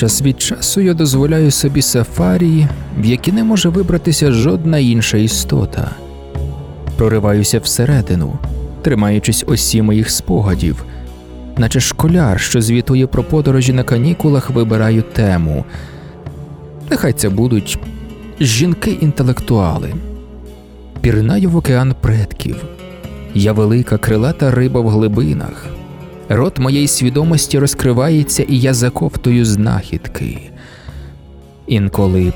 Час від часу я дозволяю собі сафарі, в які не може вибратися жодна інша істота. Прориваюся всередину, тримаючись осі моїх спогадів, наче школяр, що звітує про подорожі на канікулах, вибираю тему. Нехай це будуть жінки-інтелектуали. Пірнаю в океан предків. Я велика крилата риба в глибинах. Рот моєї свідомості розкривається, і я заковтую знахідки. Інколи,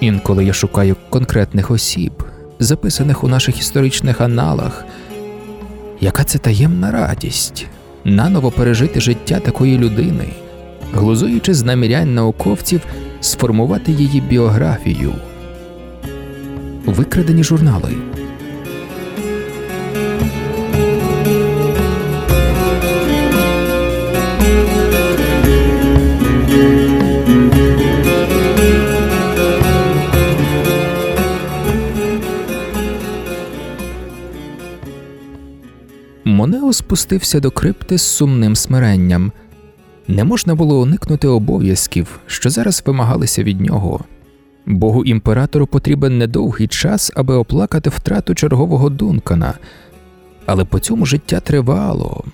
інколи я шукаю конкретних осіб, записаних у наших історичних аналах. Яка це таємна радість наново пережити життя такої людини, глузуючи з намірянь науковців сформувати її біографію. Викрадені журнали. Монео спустився до крипти з сумним смиренням. Не можна було уникнути обов'язків, що зараз вимагалися від нього. Богу імператору потрібен недовгий час, аби оплакати втрату чергового дункана, але по цьому життя тривало,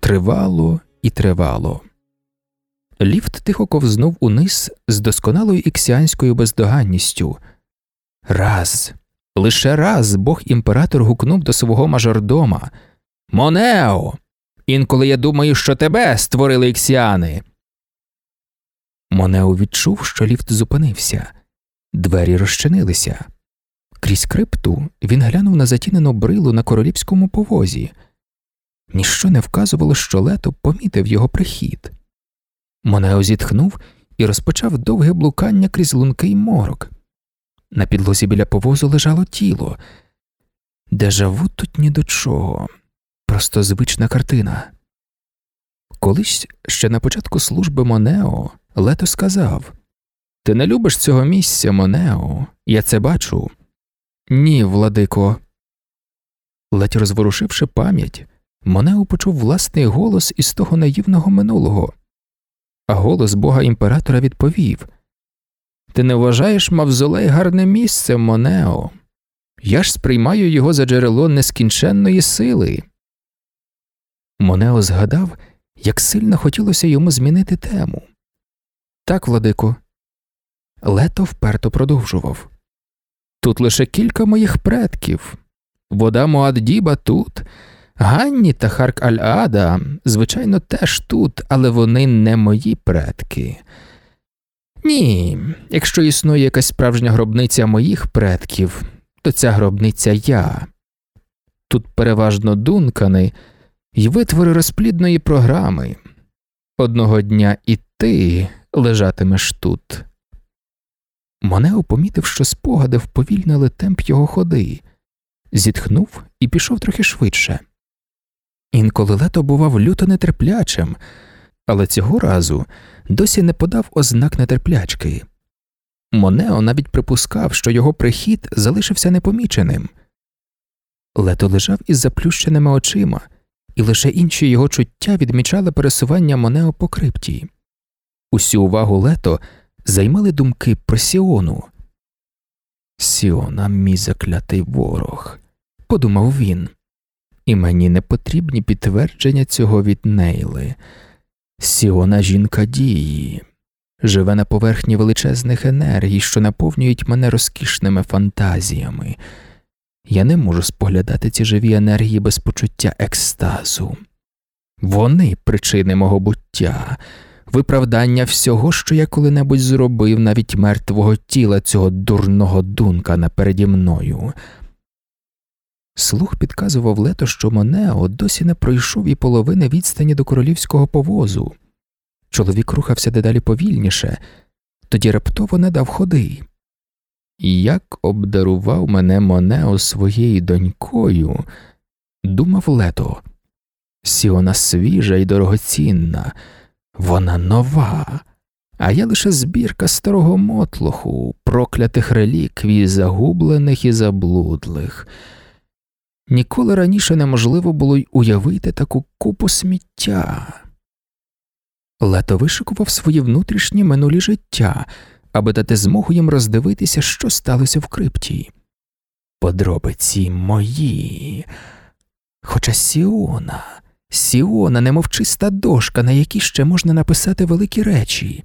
тривало і тривало. Ліфт тихо ковзнув униз з досконалою іксіанською бездоганністю. Раз, лише раз Бог імператор гукнув до свого мажордома Монео. Інколи я думаю, що тебе створили іксіани. Монео відчув, що ліфт зупинився. Двері розчинилися. Крізь крипту він глянув на затінену брилу на королівському повозі. Ніщо не вказувало, що лето помітив його прихід. Монео зітхнув і розпочав довге блукання крізь лункий морок. На підлозі біля повозу лежало тіло. Дежаву тут ні до чого, просто звична картина. Колись ще на початку служби Монео Лето сказав Ти не любиш цього місця, Монео, я це бачу. Ні, владико. Ледь розворушивши пам'ять, Монео почув власний голос із того наївного минулого, а голос бога імператора відповів Ти не вважаєш мавзолей гарне місце, Монео? Я ж сприймаю його за джерело нескінченної сили. Монео згадав, як сильно хотілося йому змінити тему. Так, владико. Лето вперто продовжував. Тут лише кілька моїх предків. Вода Моаддіба тут, Ганні та Харк Аль-Ада, звичайно, теж тут, але вони не мої предки. Ні, якщо існує якась справжня гробниця моїх предків, то ця гробниця я. Тут переважно дункани й витвори розплідної програми. Одного дня і ти лежатимеш тут. Монео помітив, що спогади вповільнили темп його ходи, зітхнув і пішов трохи швидше. Інколи лето бував люто нетерплячим, але цього разу досі не подав ознак нетерплячки. Монео навіть припускав, що його прихід залишився непоміченим. Лето лежав із заплющеними очима, і лише інші його чуття відмічали пересування Монео по крипті. Усю увагу лето займали думки про Сіону. Сіона, мій заклятий ворог, подумав він, і мені не потрібні підтвердження цього від Нейли. Сіона жінка дії, живе на поверхні величезних енергій, що наповнюють мене розкішними фантазіями. Я не можу споглядати ці живі енергії без почуття екстазу. Вони причини мого буття, виправдання всього, що я коли-небудь зробив, навіть мертвого тіла цього дурного дункана переді мною. Слух підказував лето, що Монео досі не пройшов і половини відстані до королівського повозу. Чоловік рухався дедалі повільніше, тоді раптово не дав ходи. Як обдарував мене Монео своєю донькою, думав лето. Сіона свіжа і дорогоцінна, вона нова, а я лише збірка старого мотлоху, проклятих реліквій, загублених і заблудлих. Ніколи раніше неможливо було й уявити таку купу сміття. Лето вишикував свої внутрішні минулі життя, аби дати змогу їм роздивитися, що сталося в крипті. Подробиці мої. Хоча Сіона, Сіона, немов чиста дошка, на якій ще можна написати великі речі.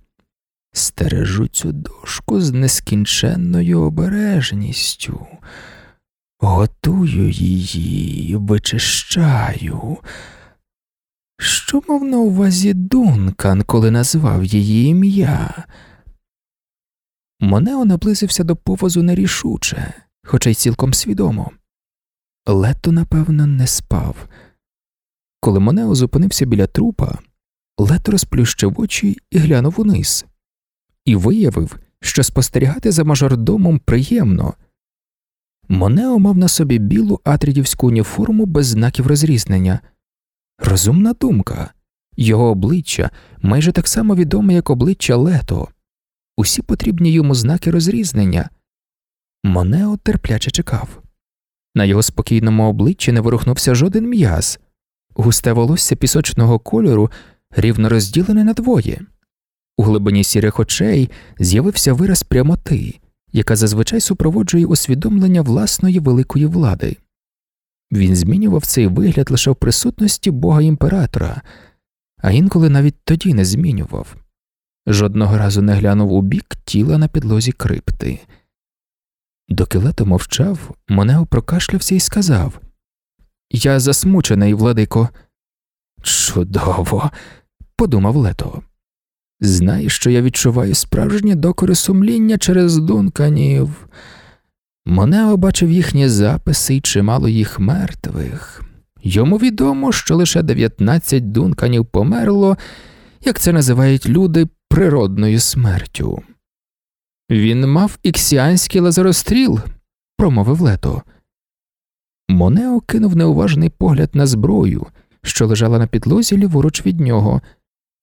Стережу цю дошку з нескінченною обережністю, готую її, вичищаю. Що мав на увазі Дункан, коли назвав її ім'я? Монео наблизився до повозу нерішуче, хоча й цілком свідомо. Лето, напевно, не спав. Коли Монео зупинився біля трупа, Лето розплющив очі і глянув униз, і виявив, що спостерігати за мажордомом приємно. Монео мав на собі білу атрідівську уніформу без знаків розрізнення. Розумна думка, його обличчя майже так само відоме, як обличчя Лето, усі потрібні йому знаки розрізнення. Монео терпляче чекав. На його спокійному обличчі не ворухнувся жоден м'яз, густе волосся пісочного кольору рівно розділене на двоє. У глибині сірих очей з'явився вираз прямоти, яка зазвичай супроводжує усвідомлення власної великої влади. Він змінював цей вигляд лише в присутності бога імператора, а інколи навіть тоді не змінював. Жодного разу не глянув у бік тіла на підлозі крипти. Доки лето мовчав, Монео прокашлявся і сказав Я засмучений, владико. Чудово, подумав лето. Знаєш, що я відчуваю справжнє докори сумління через дунканів. Монео бачив їхні записи і чимало їх мертвих. Йому відомо, що лише 19 дунканів померло, як це називають люди природною смертю. Він мав іксіанський лазеростріл, промовив лето. Монео кинув неуважний погляд на зброю, що лежала на підлозі ліворуч від нього,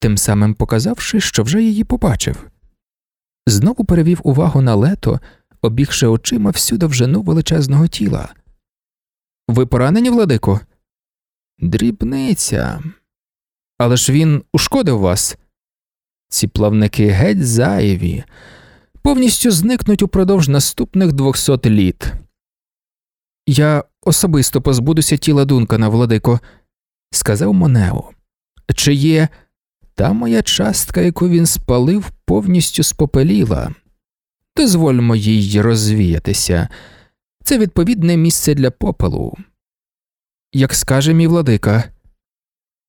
тим самим показавши, що вже її побачив. Знову перевів увагу на лето, обігши очима всю довжину величезного тіла. Ви поранені, владико? Дрібниця. Але ж він ушкодив вас. Ці плавники геть зайві, повністю зникнуть упродовж наступних двохсот літ. Я особисто позбудуся тіла Дункана, владико, сказав Монео. Чи є та моя частка, яку він спалив, повністю спопеліла. Дозвольмо їй розвіятися. Це відповідне місце для попелу. Як скаже мій владика,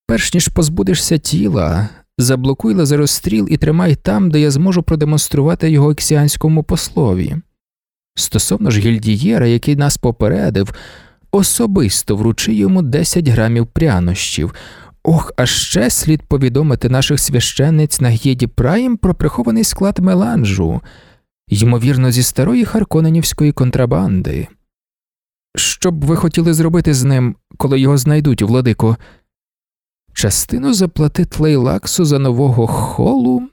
перш ніж позбудешся тіла, заблокуй лазеростріл і тримай там, де я зможу продемонструвати його ексіанському послові. Стосовно ж гільдієра, який нас попередив, особисто вручи йому 10 грамів прянощів. Ох, а ще слід повідомити наших священниць на гєді Праїм про прихований склад меланжу, ймовірно, зі старої харконенівської контрабанди. Що б ви хотіли зробити з ним, коли його знайдуть, владико? Частину заплатить лейлаксу за нового холу,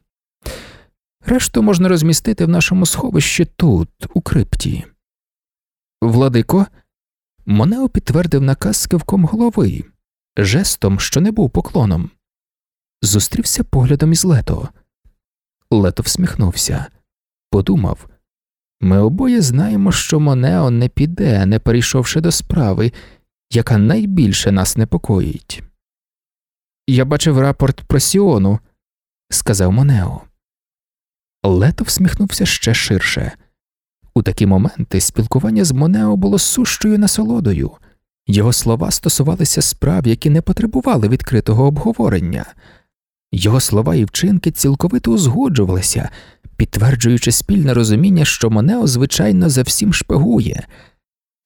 решту можна розмістити в нашому сховищі тут, у крипті. Владико, Монео підтвердив наказ кивком голови, жестом, що не був поклоном. Зустрівся поглядом із лето. Лето всміхнувся, подумав ми обоє знаємо, що Монео не піде, не перейшовши до справи, яка найбільше нас непокоїть. Я бачив рапорт про Сіону, сказав Монео. Лето всміхнувся ще ширше. У такі моменти спілкування з Монео було сущою насолодою, його слова стосувалися справ, які не потребували відкритого обговорення, його слова і вчинки цілковито узгоджувалися, підтверджуючи спільне розуміння, що Монео, звичайно, за всім шпигує.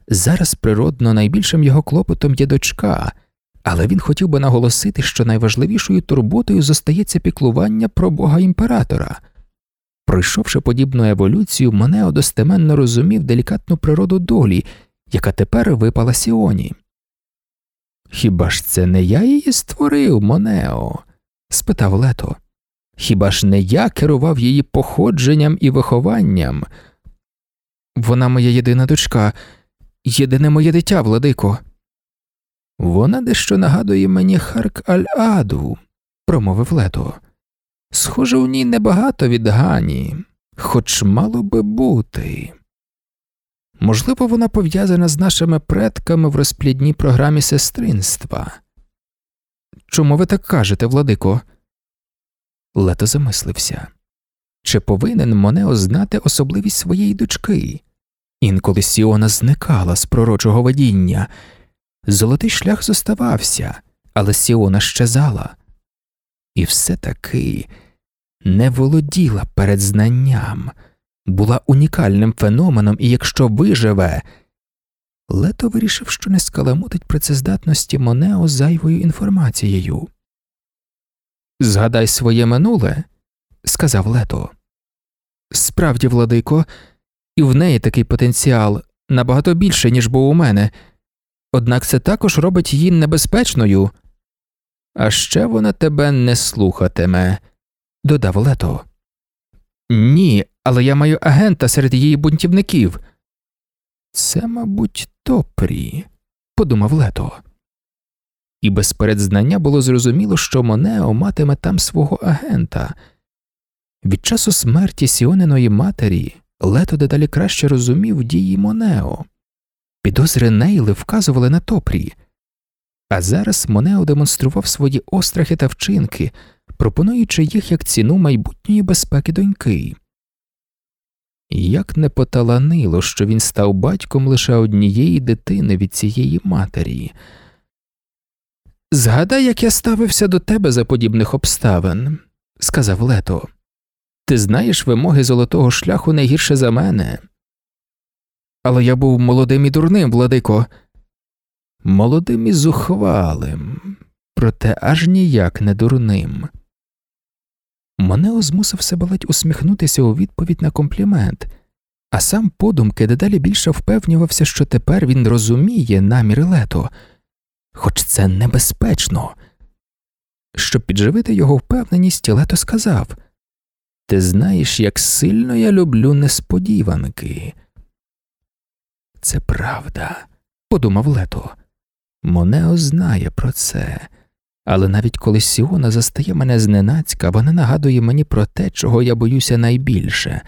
Зараз природно найбільшим його клопотом є дочка, але він хотів би наголосити, що найважливішою турботою зостається піклування про бога імператора. Пройшовши подібну еволюцію, Монео достеменно розумів делікатну природу долі, яка тепер випала Сіоні. Хіба ж це не я її створив, Монео? спитав Лето. Хіба ж не я керував її походженням і вихованням? Вона моя єдина дочка, єдине моє дитя, владико. Вона дещо нагадує мені Харк Аль Аду, промовив Лето. Схоже, у ній небагато від Гані, хоч мало би бути. Можливо, вона пов'язана з нашими предками в розплідній програмі сестринства. Чому ви так кажете, Владико? Лето замислився чи повинен Монео знати особливість своєї дочки? Інколи Сіона зникала з пророчого видіння, золотий шлях зоставався, але Сіона щезала, і все таки не володіла перед знанням, була унікальним феноменом, і якщо виживе. Лето вирішив, що не скаламутить працездатності Монео зайвою інформацією. Згадай своє минуле, сказав Лето. Справді, владико, і в неї такий потенціал набагато більше, ніж був у мене, однак це також робить її небезпечною. А ще вона тебе не слухатиме, додав Лето. Ні, але я маю агента серед її бунтівників. Це, мабуть, Топрі, подумав Лето. І без передзнання було зрозуміло, що Монео матиме там свого агента. Від часу смерті Сіониної матері Лето дедалі краще розумів дії Монео. Підозри Нейли вказували на Топрі. А зараз Монео демонстрував свої острахи та вчинки, пропонуючи їх як ціну майбутньої безпеки доньки. Як не поталанило, що він став батьком лише однієї дитини від цієї матері. Згадай, як я ставився до тебе за подібних обставин, сказав Лето. Ти знаєш вимоги золотого шляху не гірше за мене. Але я був молодим і дурним, владико, молодим і зухвалим, проте аж ніяк не дурним. Монео змусив себе ледь усміхнутися у відповідь на комплімент, а сам подумки дедалі більше впевнювався, що тепер він розуміє наміри лето, хоч це небезпечно. Щоб підживити його впевненість, лето сказав Ти знаєш, як сильно я люблю несподіванки. Це правда, подумав лето. Монео знає про це. Але навіть коли Сіона застає мене зненацька, вона нагадує мені про те, чого я боюся найбільше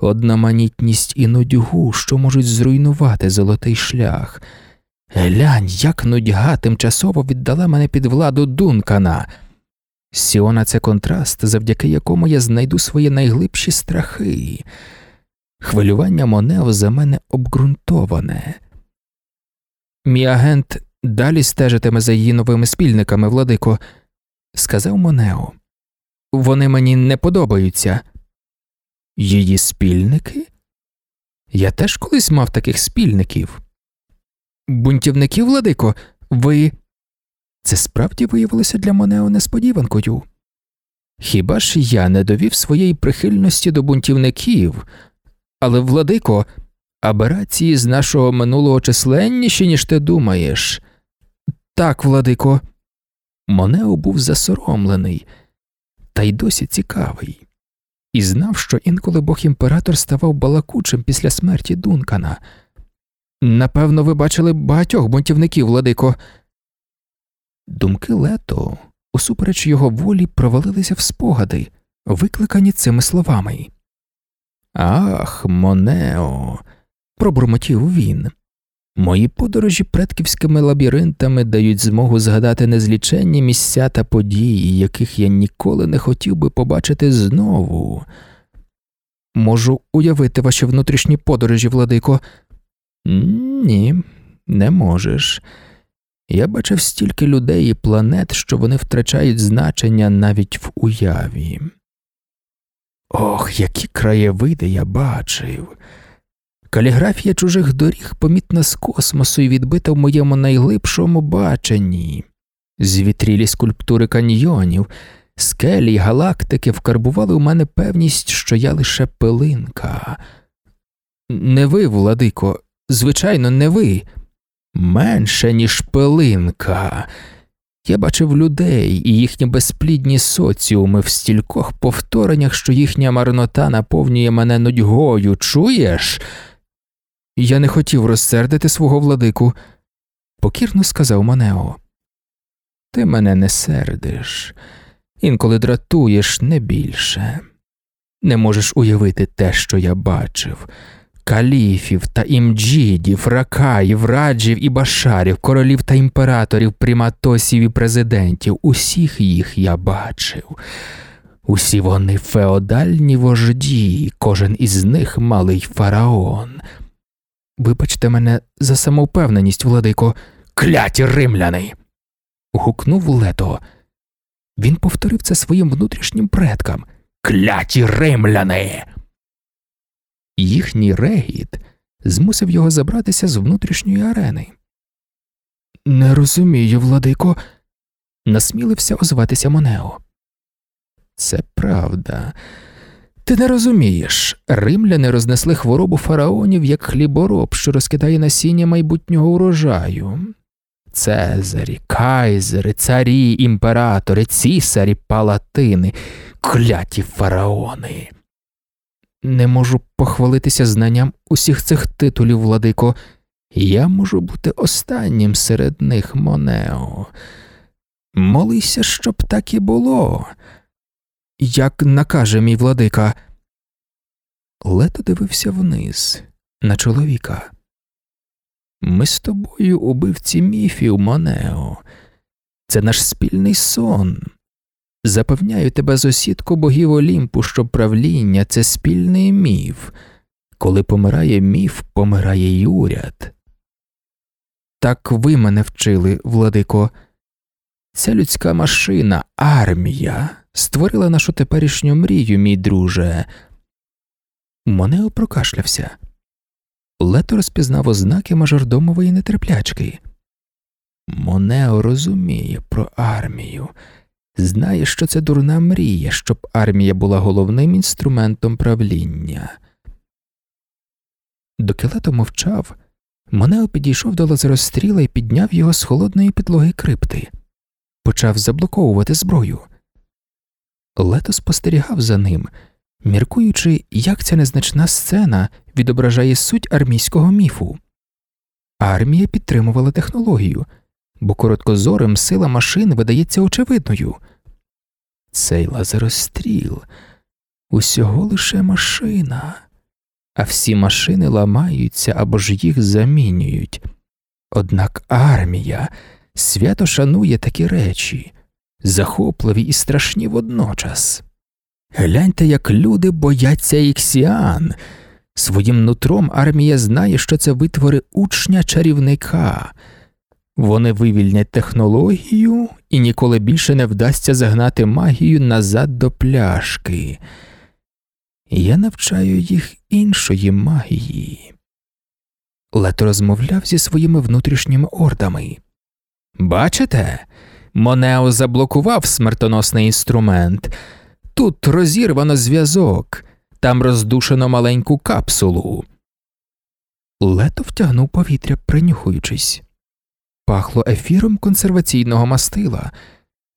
одноманітність і нудьгу, що можуть зруйнувати золотий шлях. Глянь, як нудьга тимчасово віддала мене під владу Дункана. Сіона це контраст, завдяки якому я знайду свої найглибші страхи. Хвилювання Монео за мене обґрунтоване. Мій агент Далі стежитиме за її новими спільниками, владико, сказав Монео. Вони мені не подобаються. Її спільники? Я теж колись мав таких спільників. Бунтівники, владико, ви. Це справді виявилося для Монео несподіванкою. Хіба ж я не довів своєї прихильності до бунтівників, але, владико, аберації з нашого минулого численніші, ніж ти думаєш. Так, владико. Монео був засоромлений, та й досі цікавий, і знав, що інколи бог імператор ставав балакучим після смерті Дункана. Напевно, ви бачили багатьох бунтівників, владико. Думки лето, усупереч його волі, провалилися в спогади, викликані цими словами. Ах, Монео, пробурмотів він. Мої подорожі предківськими лабіринтами дають змогу згадати незліченні місця та події, яких я ніколи не хотів би побачити знову. Можу уявити ваші внутрішні подорожі, Владико? Ні, не можеш. Я бачив стільки людей і планет, що вони втрачають значення навіть в уяві. Ох, які краєвиди я бачив. Каліграфія чужих доріг помітна з космосу і відбита в моєму найглибшому баченні, звітрілі скульптури каньйонів, скелі й галактики вкарбували у мене певність, що я лише пилинка. Не ви, Владико, звичайно, не ви, менше, ніж пилинка. Я бачив людей і їхні безплідні соціуми в стількох повтореннях, що їхня марнота наповнює мене нудьгою, чуєш? Я не хотів розсердити свого владику, покірно сказав Манео. Ти мене не сердиш. інколи дратуєш не більше. Не можеш уявити те, що я бачив. Каліфів та імджідів, ракаїв, раджів і башарів, королів та імператорів, приматосів і президентів, усіх їх я бачив. Усі вони феодальні вожді, кожен із них малий фараон. Вибачте мене за самовпевненість, владико, кляті римляни. гукнув лето. Він повторив це своїм внутрішнім предкам. Кляті римляни. Їхній регіт змусив його забратися з внутрішньої арени. Не розумію, владико, насмілився озватися Монео. Це правда. Ти не розумієш, римляни рознесли хворобу фараонів як хлібороб, що розкидає насіння майбутнього урожаю. Цезарі, кайзери, царі, імператори, цісарі, палатини, кляті фараони. Не можу похвалитися знанням усіх цих титулів, владико, я можу бути останнім серед них, Монео. Молися, щоб так і було. Як накаже мій владика. Лето дивився вниз, на чоловіка. Ми з тобою убивці міфів, Монео. Це наш спільний сон. Запевняю тебе з осідку богів Олімпу, що правління це спільний міф. Коли помирає міф, помирає й уряд. Так ви мене вчили, владико. Ця людська машина, армія, створила нашу теперішню мрію, мій друже. Монео прокашлявся. Лето розпізнав ознаки мажордомової нетерплячки. Монео розуміє про армію, знає, що це дурна мрія, щоб армія була головним інструментом правління. Доки лето мовчав, Монео підійшов до лазеростріла і підняв його з холодної підлоги крипти, почав заблоковувати зброю. Лето спостерігав за ним, міркуючи, як ця незначна сцена відображає суть армійського міфу. Армія підтримувала технологію, бо короткозорим сила машин видається очевидною. Цей лазеростріл усього лише машина, а всі машини ламаються або ж їх замінюють. Однак армія свято шанує такі речі, захопливі і страшні водночас. Гляньте, як люди бояться іксіан. Своїм нутром армія знає, що це витвори учня чарівника. Вони вивільнять технологію і ніколи більше не вдасться загнати магію назад до пляшки. Я навчаю їх іншої магії. Лето розмовляв зі своїми внутрішніми ордами. Бачите, Монео заблокував смертоносний інструмент. Тут розірвано зв'язок, там роздушено маленьку капсулу. Лето втягнув повітря, принюхуючись. Пахло ефіром консерваційного мастила.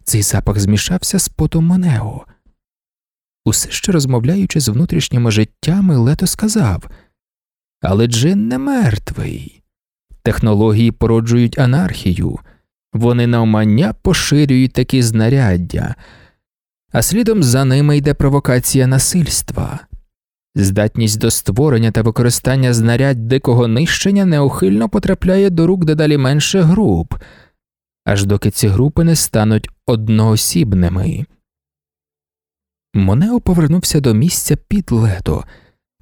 Цей запах змішався з потом Монео. Усе ще розмовляючи з внутрішніми життями, Лето сказав Але Джин не мертвий. Технології породжують анархію, вони навмання поширюють такі знаряддя, а слідом за ними йде провокація насильства. Здатність до створення та використання знарядь дикого нищення неухильно потрапляє до рук дедалі менше груп, аж доки ці групи не стануть одноосібними. Монео повернувся до місця під лето,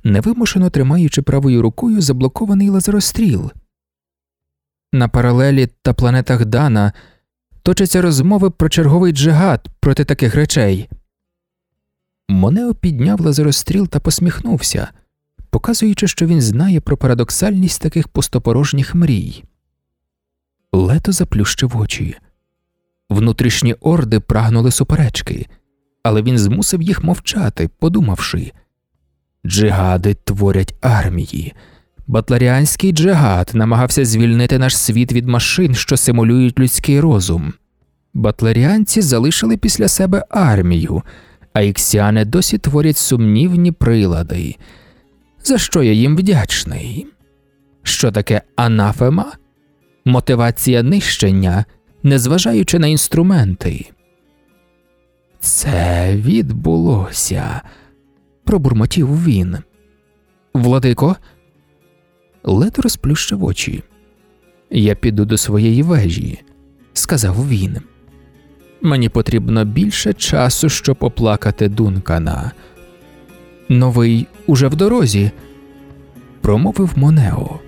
невимушено тримаючи правою рукою заблокований лазеростріл. На паралелі та планетах Дана точаться розмови про черговий джигад проти таких речей. Монео підняв лазеростріл та посміхнувся, показуючи, що він знає про парадоксальність таких пустопорожніх мрій. Лето заплющив очі. Внутрішні орди прагнули суперечки, але він змусив їх мовчати, подумавши Джигади творять армії. Батларіанський джигад намагався звільнити наш світ від машин, що симулюють людський розум. Батларіанці залишили після себе армію, а іксіани досі творять сумнівні прилади. За що я їм вдячний? Що таке анафема? Мотивація нищення, незважаючи на інструменти. Це відбулося, пробурмотів він. Владико. Лето розплющив очі. Я піду до своєї вежі, сказав він. Мені потрібно більше часу, щоб оплакати Дункана. Новий уже в дорозі, промовив Монео.